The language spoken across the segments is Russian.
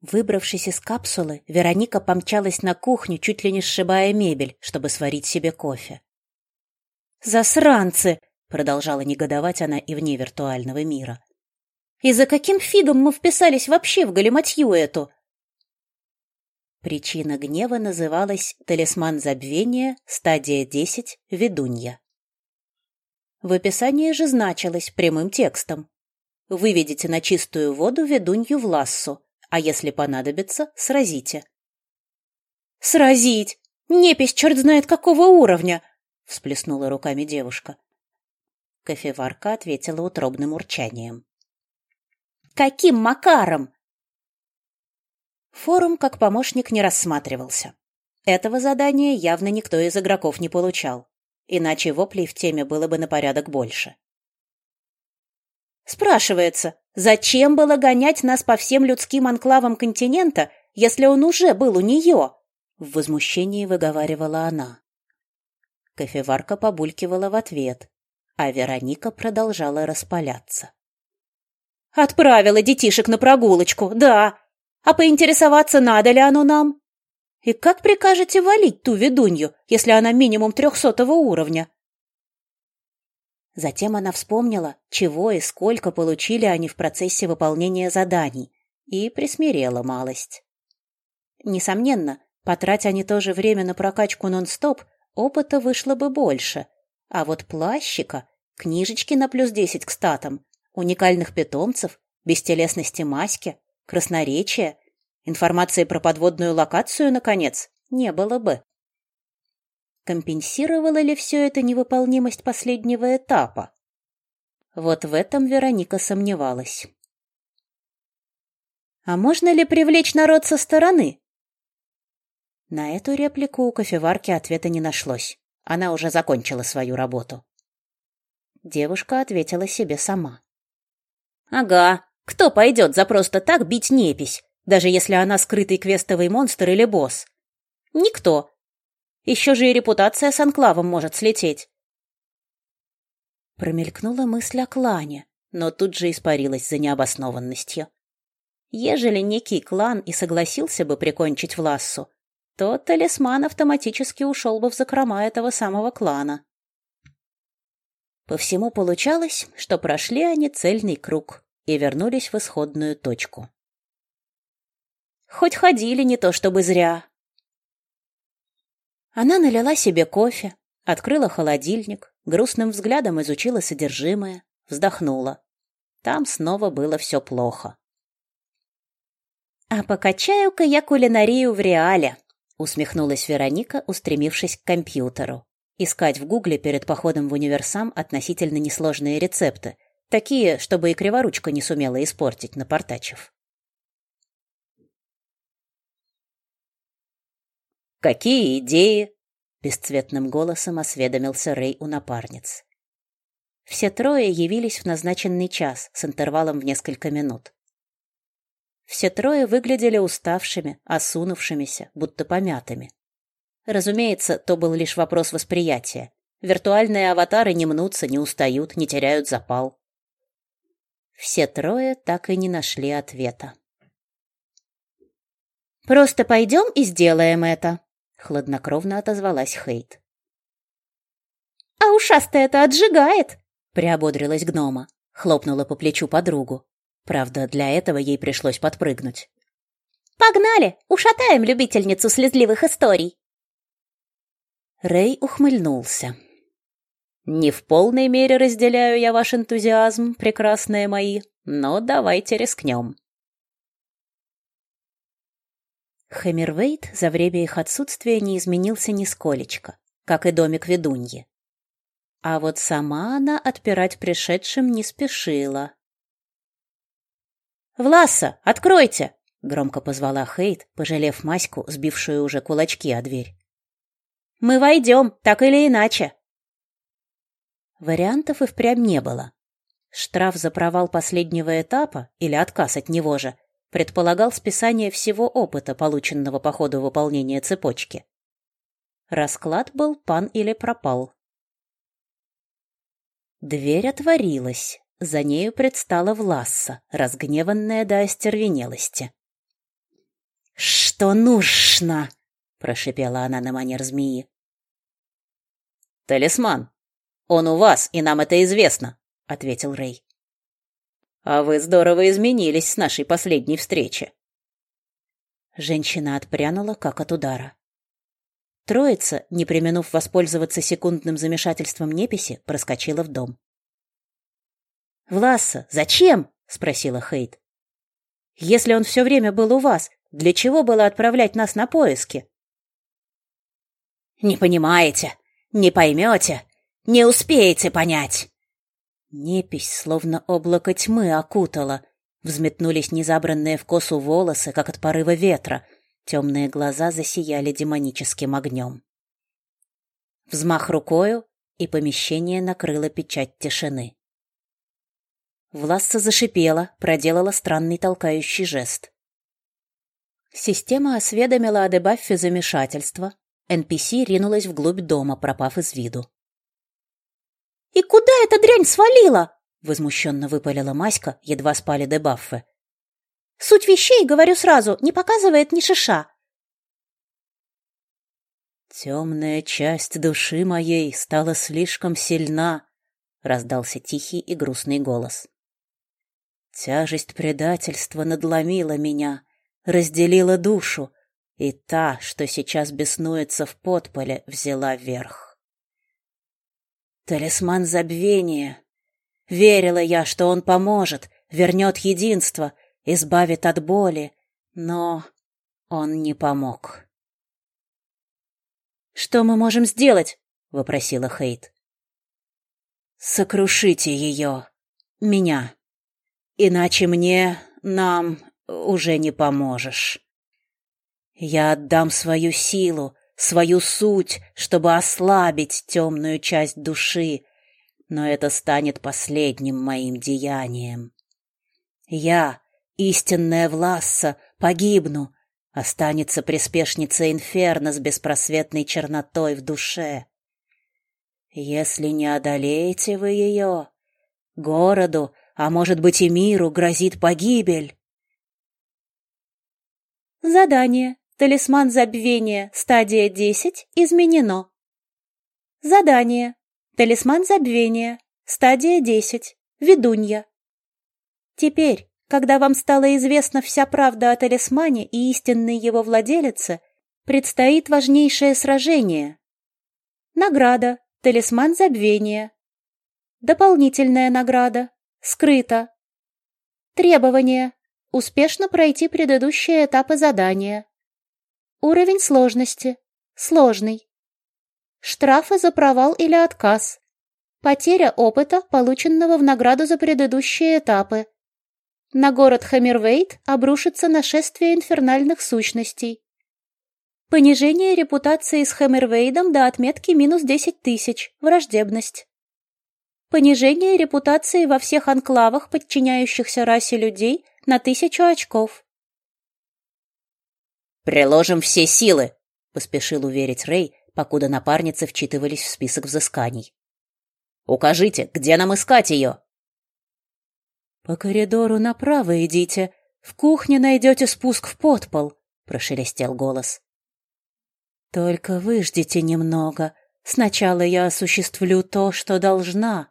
Выбравшись из капсулы, Вероника помчалась на кухню, чуть ли не сшибая мебель, чтобы сварить себе кофе. «Засранцы!» — продолжала негодовать она и вне виртуального мира. «И за каким фигом мы вписались вообще в галиматью эту?» Причина гнева называлась «Талисман забвения, стадия 10, ведунья». В описании же значилось прямым текстом. Выведите на чистую воду ведунью в лассу, а если понадобится, сразите. «Сразить! Непись черт знает какого уровня!» — всплеснула руками девушка. Кофеварка ответила утробным урчанием. «Каким макаром?» Форум как помощник не рассматривался. Этого задания явно никто из игроков не получал, иначе воплей в теме было бы на порядок больше. Спрашивается, зачем было гонять нас по всем людским анклавам континента, если он уже был у нее? В возмущении выговаривала она. Кофеварка побулькивала в ответ, а Вероника продолжала распаляться. «Отправила детишек на прогулочку, да. А поинтересоваться, надо ли оно нам? И как прикажете валить ту ведунью, если она минимум трехсотого уровня? Затем она вспомнила, чего и сколько получили они в процессе выполнения заданий, и присмирела малость. Несомненно, потрать они тоже время на прокачку нон-стоп, опыта вышло бы больше. А вот плащика, книжечки на плюс десять к статам, уникальных питомцев, бестелесности маски, красноречия, информации про подводную локацию, наконец, не было бы. Компенсировала ли все это невыполнимость последнего этапа? Вот в этом Вероника сомневалась. «А можно ли привлечь народ со стороны?» На эту реплику у кофеварки ответа не нашлось. Она уже закончила свою работу. Девушка ответила себе сама. «Ага, кто пойдет за просто так бить непись, даже если она скрытый квестовый монстр или босс? Никто, еще же и репутация с анклавом может слететь. Промелькнула мысль о клане, но тут же испарилась за необоснованностью. Ежели некий клан и согласился бы прикончить Влассу, то талисман автоматически ушел бы в закрома этого самого клана. По всему получалось, что прошли они цельный круг и вернулись в исходную точку. Хоть ходили не то чтобы зря, она налила себе кофе, открыла холодильник, грустным взглядом изучила содержимое, вздохнула. Там снова было все плохо. «А покачаю-ка я кулинарию в реале», — усмехнулась Вероника, устремившись к компьютеру. Искать в гугле перед походом в универсам относительно несложные рецепты, такие, чтобы и криворучка не сумела испортить, напортачив. «Какие идеи?» — бесцветным голосом осведомился Рэй у напарниц. Все трое явились в назначенный час с интервалом в несколько минут. Все трое выглядели уставшими, осунувшимися, будто помятыми. Разумеется, то был лишь вопрос восприятия. Виртуальные аватары не мнутся, не устают, не теряют запал. Все трое так и не нашли ответа. «Просто пойдем и сделаем это», хладнокровно отозвалась Хейт. А ушастая это отжигает, приободрилась гнома, хлопнула по плечу подругу. Правда, для этого ей пришлось подпрыгнуть. Погнали, ушатаем любительницу слезливых историй. Рэй ухмыльнулся. Не в полной мере разделяю я ваш энтузиазм, прекрасные мои, но давайте рискнем. Хэмервейт за время их отсутствия не изменился нисколечко, как и домик ведуньи. А вот сама она отпирать пришедшим не спешила. «Власа, откройте!» — громко позвала Хейт, пожалев Маську, сбившую уже кулачки о дверь. «Мы войдем, так или иначе!» Вариантов и впрямь не было. Штраф за провал последнего этапа или отказ от него же предполагал списание всего опыта, полученного по ходу выполнения цепочки. Расклад был пан или пропал. Дверь отворилась. За нею предстала Власса, разгневанная до остервенелости. «Что нужно?» — прошипела она на манер змеи. «Талисман. Он у вас, и нам это известно», — ответил Рэй. «А вы здорово изменились с нашей последней встречи». Женщина отпрянула, как от удара. Троица, не применув воспользоваться секундным замешательством неписи, проскочила в дом. «Власса, зачем?» — спросила Хейт. «Если он все время был у вас, для чего было отправлять нас на поиски?» «Не понимаете, не поймете, не успеете понять!» Непись, словно облако тьмы, окутала. Взметнулись незабранные в косу волосы, как от порыва ветра. Темные глаза засияли демоническим огнем. Взмах рукою, и помещение накрыло печать тишины. Власса зашипела, проделала странный толкающий жест. Система осведомила о дебаффе замешательства. NPC ринулась вглубь дома, пропав из виду. «И куда эта дрянь свалила?» — возмущенно выпалила Маська, едва спали дебаффы. «Суть вещей, говорю сразу, не показывает ни шиша». «Темная часть души моей стала слишком сильна», — раздался тихий и грустный голос. Тяжесть предательства надломила меня, разделила душу, и та, что сейчас беснуется в подполе, взяла верх. Талисман забвения. Верила я, что он поможет, вернет единство, избавит от боли, но он не помог. «Что мы можем сделать?» — вопросила Хейт. «Сокрушите ее. Меня». Иначе мне, нам уже не поможешь. Я отдам свою силу, свою суть, чтобы ослабить темную часть души, но это станет последним моим деянием. Я, истинная Власса, погибну, останется приспешница Инферно с беспросветной чернотой в душе. Если не одолеете вы ее, городу а может быть и миру грозит погибель. Задание. Талисман забвения. Стадия 10. Изменено. Задание. Талисман забвения. Стадия 10. Ведунья. Теперь, когда вам стала известна вся правда о талисмане и истинной его владелице, предстоит важнейшее сражение. Награда. Талисман забвения. Дополнительная награда. Скрыто. Требования. Успешно пройти предыдущие этапы задания. Уровень сложности. Сложный. Штрафы за провал или отказ. Потеря опыта, полученного в награду за предыдущие этапы. На город Хаммервейт обрушится нашествие инфернальных сущностей. Понижение репутации с Хаммервейдом до отметки минус 10 тысяч. Враждебность. Понижение репутации во всех анклавах, подчиняющихся расе людей, на тысячу очков. «Приложим все силы», — поспешил уверить Рэй, покуда напарницы вчитывались в список взысканий. «Укажите, где нам искать ее?» «По коридору направо идите. В кухне найдете спуск в подпол», — прошелестел голос. «Только выждите немного. Сначала я осуществлю то, что должна».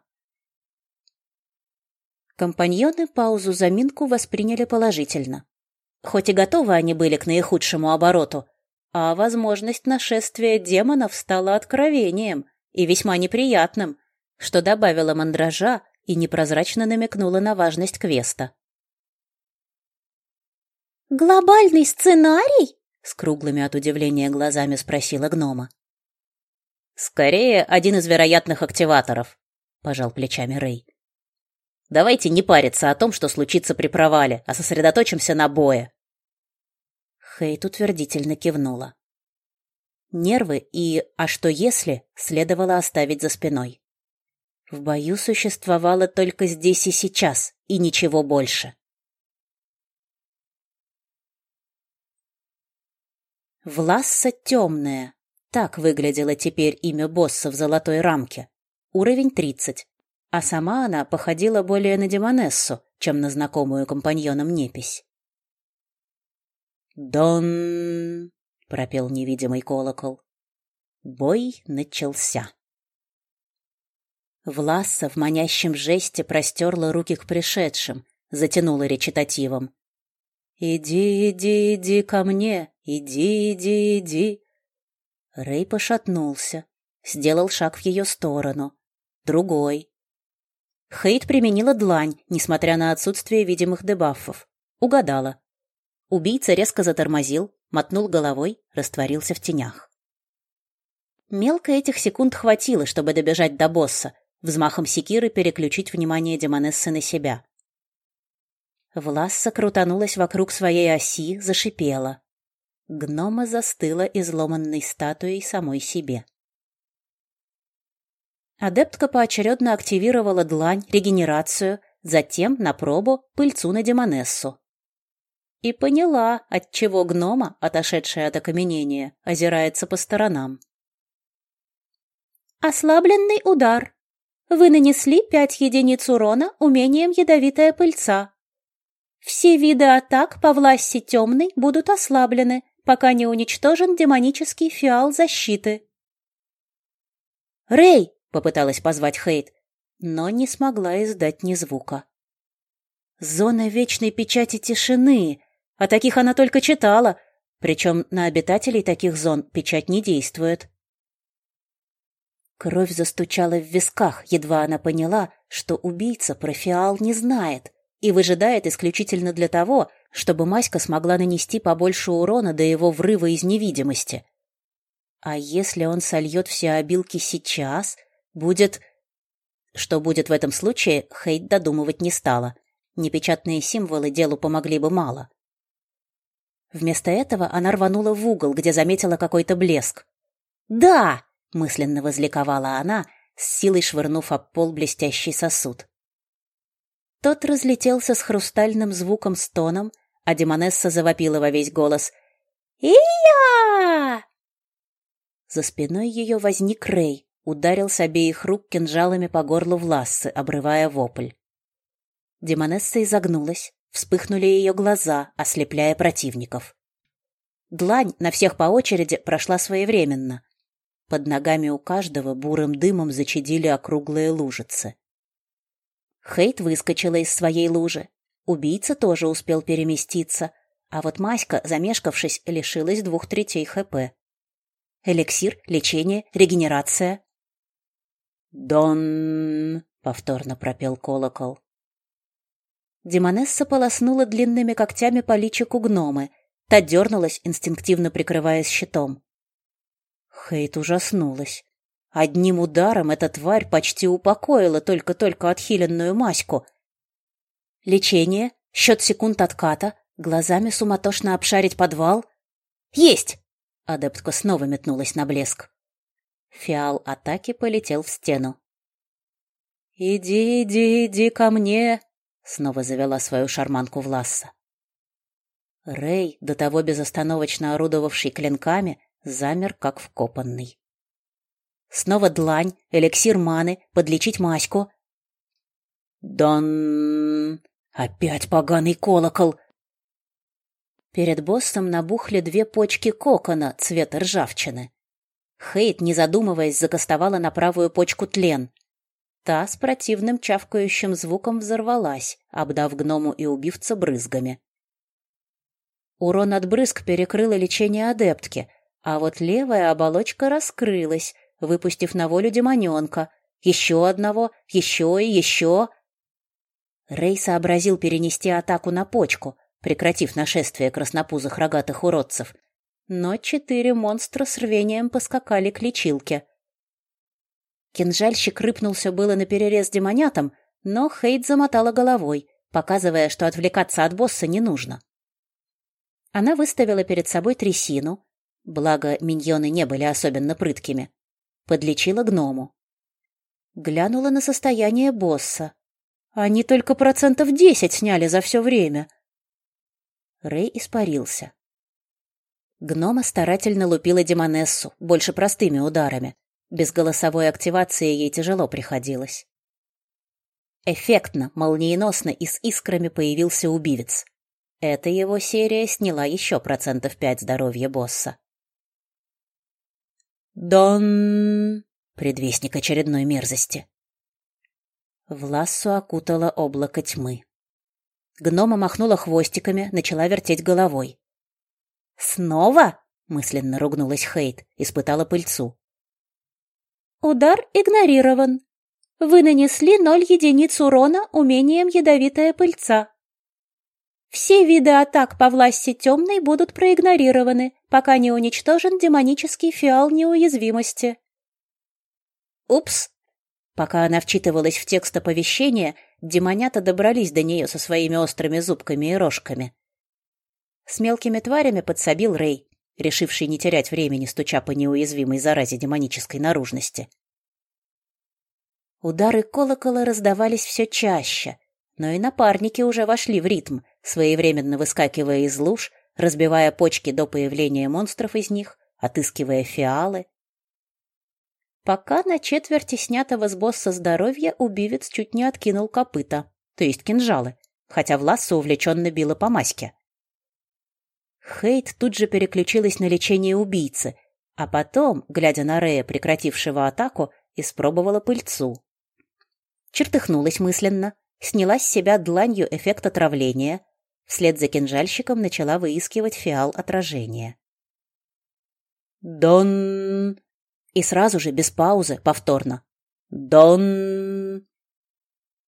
Компаньоны паузу-заминку восприняли положительно. Хоть и готовы они были к наихудшему обороту, а возможность нашествия демонов стала откровением и весьма неприятным, что добавило мандража и непрозрачно намекнуло на важность квеста. «Глобальный сценарий?» — с круглыми от удивления глазами спросила гнома. «Скорее, один из вероятных активаторов», — пожал плечами Рэй. Давайте не париться о том, что случится при провале, а сосредоточимся на бое. Хейт утвердительно кивнула. Нервы и «а что если» следовало оставить за спиной. В бою существовало только здесь и сейчас, и ничего больше. Власса темная. Так выглядело теперь имя босса в золотой рамке. Уровень 30 а сама она походила более на демонессу, чем на знакомую компаньоном непись. «Дон!» — пропел невидимый колокол. Бой начался. Власса в манящем жесте простерла руки к пришедшим, затянула речитативом. «Иди, иди, иди ко мне, иди, иди, иди!» Рэй пошатнулся, сделал шаг в ее сторону. Другой. Хейт применила длань, несмотря на отсутствие видимых дебаффов. Угадала. Убийца резко затормозил, мотнул головой, растворился в тенях. Мелко этих секунд хватило, чтобы добежать до босса, взмахом секиры переключить внимание демонессы на себя. Власса крутанулась вокруг своей оси, зашипела. Гнома застыла изломанной статуей самой себе. Адептка поочередно активировала длань, регенерацию, затем, на пробу, пыльцу на демонессу. И поняла, отчего гнома, отошедшая от окаменения, озирается по сторонам. «Ослабленный удар. Вы нанесли пять единиц урона умением ядовитая пыльца. Все виды атак по власти темной будут ослаблены, пока не уничтожен демонический фиал защиты. «Рэй!» — попыталась позвать Хейт, но не смогла издать ни звука. «Зона вечной печати тишины. О таких она только читала, причем на обитателей таких зон печать не действует». Кровь застучала в висках, едва она поняла, что убийца про не знает и выжидает исключительно для того, чтобы Маська смогла нанести побольше урона до его врыва из невидимости. А если он сольет все обилки сейчас, будет... Что будет в этом случае, Хейт додумывать не стала. Непечатные символы делу помогли бы мало. Вместо этого она рванула в угол, где заметила какой-то блеск. «Да!» — мысленно возликовала она, с силой швырнув об пол блестящий сосуд. Тот разлетелся с хрустальным звуком стоном, а Демонесса завопила во весь голос. «И-я!» За спиной ее возник Рэй, ударил с обеих рук кинжалами по горлу Влассы, обрывая вопль. Демонесса изогнулась, вспыхнули ее глаза, ослепляя противников. Длань на всех по очереди прошла своевременно. Под ногами у каждого бурым дымом зачадили округлые лужицы. Хейт выскочила из своей лужи, Убийца тоже успел переместиться, а вот Маська, замешкавшись, лишилась двух третей ХП. Эликсир, лечение, регенерация. «Дон!» — повторно пропел колокол. Демонесса полоснула длинными когтями по личику гномы. Та дернулась, инстинктивно прикрываясь щитом. Хейт ужаснулась. Одним ударом эта тварь почти упокоила только-только отхиленную Маську — Лечение, счет секунд отката, глазами суматошно обшарить подвал. Есть! Адептка снова метнулась на блеск. Фиал атаки полетел в стену. «Иди, иди, иди ко мне!» — снова завела свою шарманку Власса. Рэй, до того безостановочно орудовавший клинками, замер как вкопанный. Снова длань, эликсир маны, подлечить маську. «Дон!» Опять поганый колокол. Перед боссом набухли две почки кокона цвета ржавчины. Хейт, не задумываясь, закастовала на правую почку тлен. Та с противным чавкающим звуком взорвалась, обдав гному и убивца брызгами. Урон от брызг перекрыло лечение адептки, а вот левая оболочка раскрылась, выпустив на волю демоненка. Еще одного, еще и еще. Рэй сообразил перенести атаку на почку, прекратив нашествие краснопузых рогатых уродцев. Но четыре монстра с рвением поскакали к лечилке. Кинжальщик рыпнулся было на перерез демонятам, но Хейт замотала головой, показывая, что отвлекаться от босса не нужно. Она выставила перед собой трясину, благо миньоны не были особенно прыткими, подлечила гному. Глянула на состояние босса, они только процентов десять сняли за все время. Рэй испарился. Гнома старательно лупила Демонессу, больше простыми ударами. Без голосовой активации ей тяжело приходилось. Эффектно, молниеносно и с искрами появился убивец. Эта его серия сняла еще процентов пять здоровья босса. Дон! Предвестник очередной мерзости. Влассу окутало облако тьмы. Гнома махнула хвостиками, начала вертеть головой. «Снова?» — мысленно ругнулась Хейт, испытала пыльцу. «Удар игнорирован. Вы нанесли ноль единиц урона умением ядовитая пыльца. Все виды атак по власти темной будут проигнорированы, пока не уничтожен демонический фиал неуязвимости». «Упс!» Пока она вчитывалась в текст оповещения, демонята добрались до нее со своими острыми зубками и рожками. С мелкими тварями подсобил Рэй, решивший не терять времени, стуча по неуязвимой заразе демонической наружности. Удары колокола раздавались все чаще, но и напарники уже вошли в ритм, своевременно выскакивая из луж, разбивая почки до появления монстров из них, отыскивая фиалы, Пока на четверти снятого с босса здоровья убивец чуть не откинул копыта, то есть кинжалы, хотя Власса увлеченно била по маське. Хейт тут же переключилась на лечение убийцы, а потом, глядя на Рея, прекратившего атаку, испробовала пыльцу. Чертыхнулась мысленно, сняла с себя дланью эффект отравления, вслед за кинжальщиком начала выискивать фиал отражения. «Дон!» И сразу же, без паузы, повторно. «Дон!»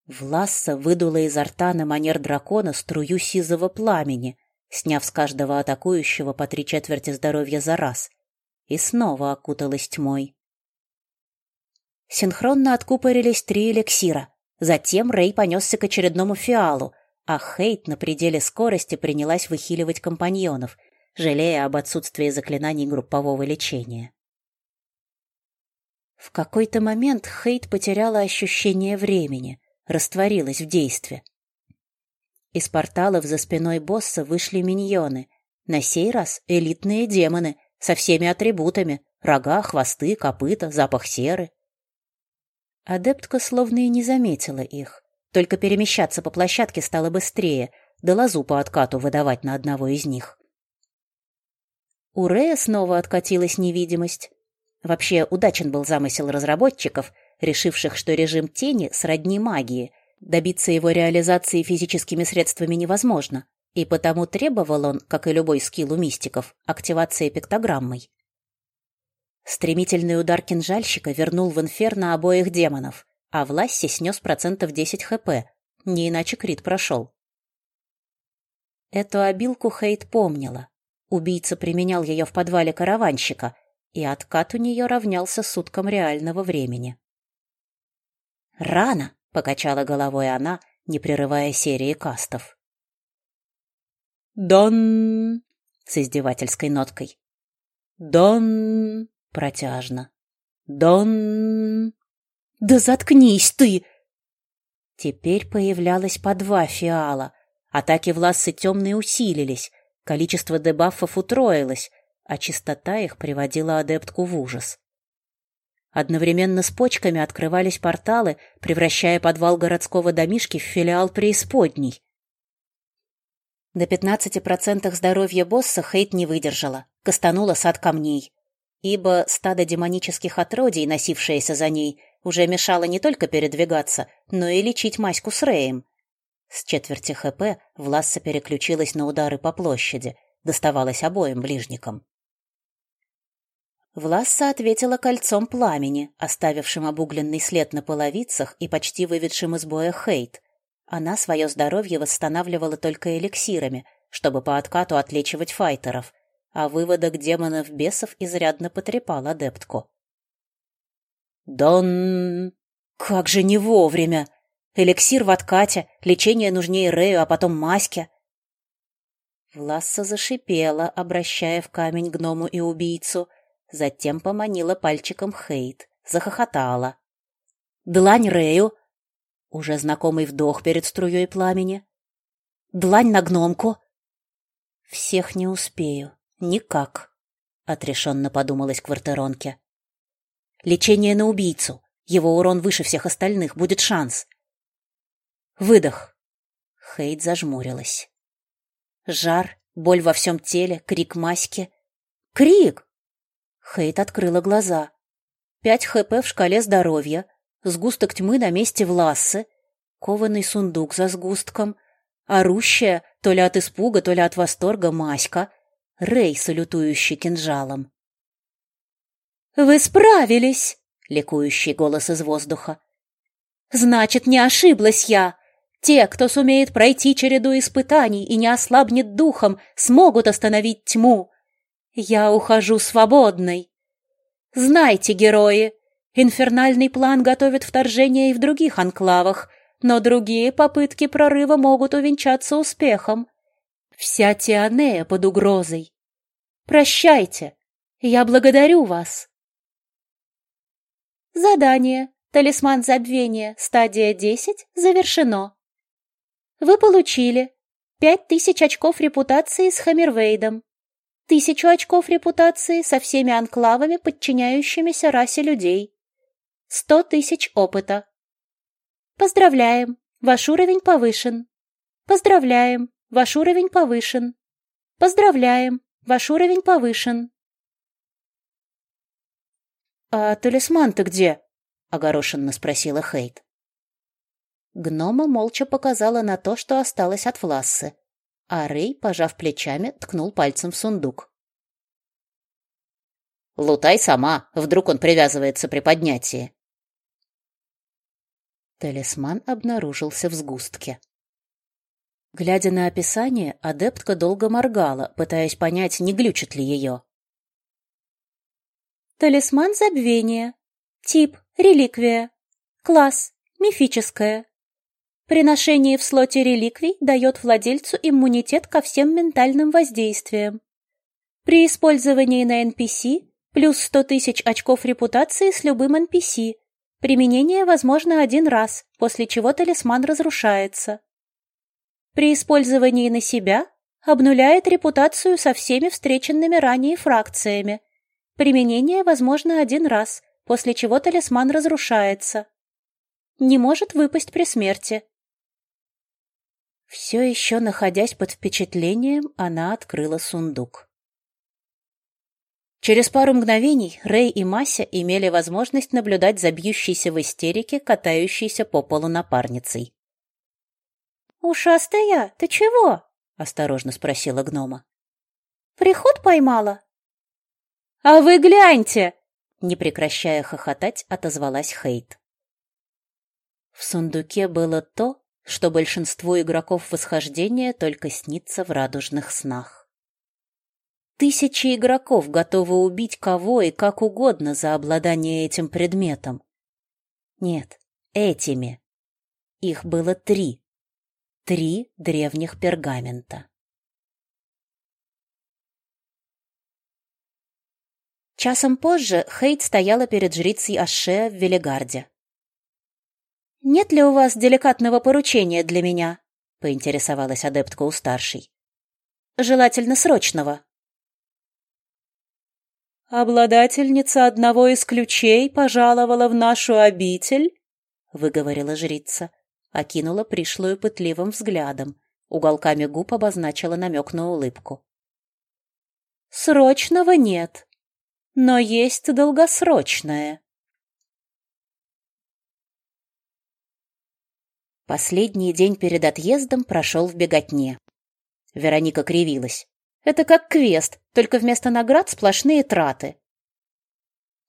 Власса выдула изо рта на манер дракона струю сизого пламени, сняв с каждого атакующего по три четверти здоровья за раз, и снова окуталась тьмой. Синхронно откупорились три эликсира. Затем Рэй понесся к очередному фиалу, а Хейт на пределе скорости принялась выхиливать компаньонов, жалея об отсутствии заклинаний группового лечения. В какой-то момент Хейт потеряла ощущение времени, растворилась в действии. Из порталов за спиной босса вышли миньоны. На сей раз элитные демоны со всеми атрибутами — рога, хвосты, копыта, запах серы. Адептка словно и не заметила их, только перемещаться по площадке стало быстрее, да лазу по откату выдавать на одного из них. У Рея снова откатилась невидимость. Вообще, удачен был замысел разработчиков, решивших, что режим тени сродни магии. Добиться его реализации физическими средствами невозможно, и потому требовал он, как и любой скилл у мистиков, активации пиктограммой. Стремительный удар кинжальщика вернул в инферно обоих демонов, а Власси снес процентов 10 хп, не иначе крит прошел. Эту обилку Хейт помнила. Убийца применял ее в подвале караванщика, и откат у нее равнялся суткам реального времени. «Рано!» — покачала головой она, не прерывая серии кастов. «Дон!» — с издевательской ноткой. «Дон!» — протяжно. «Дон!» «Да заткнись ты!» Теперь появлялось по два фиала. Атаки Влассы темные усилились, количество дебафов утроилось, а чистота их приводила адептку в ужас. Одновременно с почками открывались порталы, превращая подвал городского домишки в филиал преисподней. На 15% здоровья босса Хейт не выдержала, кастанула сад камней, ибо стадо демонических отродий, носившееся за ней, уже мешало не только передвигаться, но и лечить Маську с Реем. С четверти ХП Власса переключилась на удары по площади, доставалось обоим ближникам. Власса ответила кольцом пламени, оставившим обугленный след на половицах и почти выведшим из боя Хейт. Она свое здоровье восстанавливала только эликсирами, чтобы по откату отлечивать файтеров, а выводок демонов-бесов изрядно потрепал адептку. «Дон... Как же не вовремя! Эликсир в откате, лечение нужнее Рэю, а потом Маське!» Власса зашипела, обращая в камень гному и убийцу — Затем поманила пальчиком Хейт, захохотала. «Длань Рею!» Уже знакомый вдох перед струей пламени. «Длань на гномку!» «Всех не успею. Никак», — отрешенно подумалась квартиронке. «Лечение на убийцу. Его урон выше всех остальных. Будет шанс». Выдох. Хейт зажмурилась. Жар, боль во всем теле, крик Маськи. Крик! Хейт открыла глаза. Пять ХП в шкале здоровья, сгусток тьмы на месте Влассы, кованый сундук за сгустком, орущая, то ли от испуга, то ли от восторга, Маська, Рэй, салютующий кинжалом. «Вы справились!» — ликующий голос из воздуха. «Значит, не ошиблась я! Те, кто сумеет пройти череду испытаний и не ослабнет духом, смогут остановить тьму. Я ухожу свободной. Знайте, герои, инфернальный план готовит вторжение и в других анклавах, но другие попытки прорыва могут увенчаться успехом. Вся Тианея под угрозой. Прощайте. Я благодарю вас. Задание. Талисман забвения. Стадия 10. Завершено. Вы получили пять тысяч очков репутации с Хаммервейдом, тысячу очков репутации со всеми анклавами, подчиняющимися расе людей, сто тысяч опыта. Поздравляем, ваш уровень повышен. Поздравляем, ваш уровень повышен. Поздравляем, ваш уровень повышен. «А талисман-то где?» — огорошенно спросила Хейт. Гнома молча показала на то, что осталось от Влассы, а Рэй, пожав плечами, ткнул пальцем в сундук. «Лутай сама, вдруг он привязывается при поднятии». Талисман обнаружился в сгустке. Глядя на описание, адептка долго моргала, пытаясь понять, не глючит ли ее. Талисман забвения. Тип – реликвия. Класс – мифическая. Приношение в слоте реликвий дает владельцу иммунитет ко всем ментальным воздействиям. При использовании на NPC плюс 100 тысяч очков репутации с любым NPC. Применение возможно один раз, после чего талисман разрушается. При использовании на себя обнуляет репутацию со всеми встреченными ранее фракциями. Применение возможно один раз, после чего талисман разрушается. Не может выпасть при смерти. Все еще находясь под впечатлением, она открыла сундук. Через пару мгновений Рэй и Мася имели возможность наблюдать за бьющейся в истерике, катающейся по полу напарницей. «Ушастая, ты чего?» — осторожно спросила гнома. «Приход поймала?» «А вы гляньте!» — не прекращая хохотать, отозвалась Хейт. В сундуке было то, что большинству игроков восхождения только снится в радужных снах. Тысячи игроков готовы убить кого и как угодно за обладание этим предметом. Нет, этими. Их было три. Три древних пергамента. Часом позже Хейт стояла перед жрицей Аше в Велигарде. «Нет ли у вас деликатного поручения для меня?» — поинтересовалась адептка у старшей. «Желательно срочного». «Обладательница одного из ключей пожаловала в нашу обитель?» — выговорила жрица, окинула пришлую пытливым взглядом, уголками губ обозначила намек на улыбку. «Срочного нет, но есть долгосрочное». Последний день перед отъездом прошел в беготне. Вероника кривилась. Это как квест, только вместо наград сплошные траты.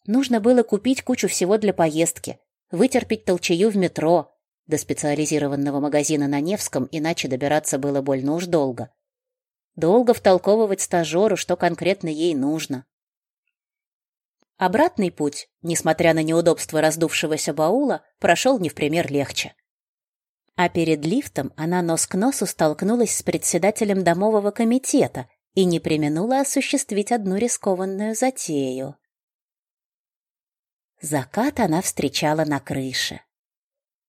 Нужно было купить кучу всего для поездки, вытерпеть толчею в метро, до специализированного магазина на Невском, иначе добираться было больно уж долго. Долго втолковывать стажеру, что конкретно ей нужно. Обратный путь, несмотря на неудобство раздувшегося баула, прошел не в пример легче. А перед лифтом она нос к носу столкнулась с председателем домового комитета и не применула осуществить одну рискованную затею. Закат она встречала на крыше.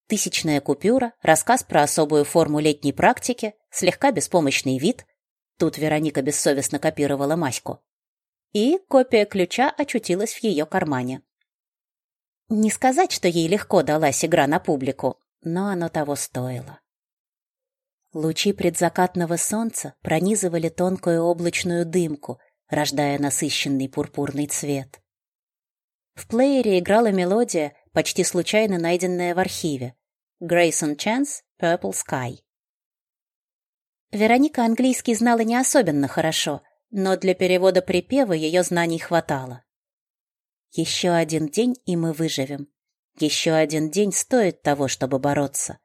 Тысячная купюра, рассказ про особую форму летней практики, слегка беспомощный вид. Тут Вероника бессовестно копировала Маську. И копия ключа очутилась в ее кармане. Не сказать, что ей легко далась игра на публику, но оно того стоило. Лучи предзакатного солнца пронизывали тонкую облачную дымку, рождая насыщенный пурпурный цвет. В плеере играла мелодия, почти случайно найденная в архиве. Grayson Chance Purple Sky. Вероника английский знала не особенно хорошо, но для перевода припева ее знаний хватало. Еще один день, и мы выживем. Еще один день стоит того, чтобы бороться.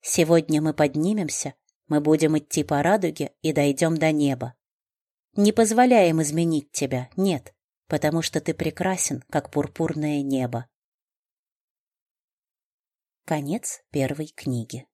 Сегодня мы поднимемся, мы будем идти по радуге и дойдем до неба. Не позволяем изменить тебя, нет, потому что ты прекрасен, как пурпурное небо. Конец первой книги.